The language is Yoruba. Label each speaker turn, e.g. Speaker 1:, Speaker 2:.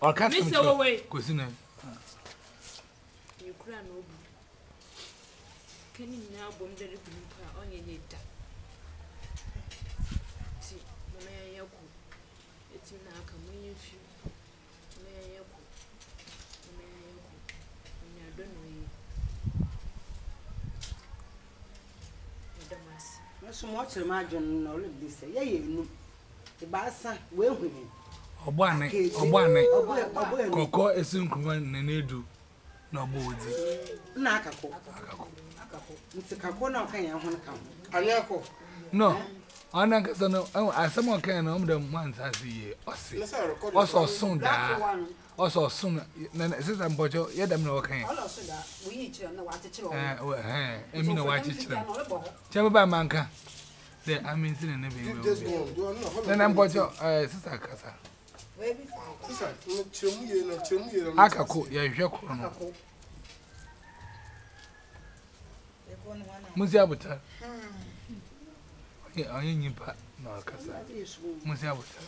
Speaker 1: Or can't you go away? Cousin, you cry no. Can you now bomb the ribbon on your data? See, may I go? It's in our communion. May I go? May I go? May I don't know you. Madamas. Must watch your margin or this. Yea, you know. The bassa will win
Speaker 2: coco ọgbane ọgbane kọkọ
Speaker 1: esi nkruma na n'edu na ọgbọ odi. nna akakọ akakọ nti kakọ na ọka ya ọhụrụ ka mụ anyị akọ. nọ ọ na-akasa na asem ọka ya na ọ mụda mma nta ase yie ọsị ọsọ ọsụn daa ọsọ ọsụn na sisa mbọchọ ya dam eh, eh, na ọka ya. emi na wakyikyiri kyebe ba manka. There, I mean, sitting in the baby. Then I'm watching, uh, sister Cassa aka ko yɛhwɛ koro no musi abota ɔyɛ nyimpa na ɔkasa musi abota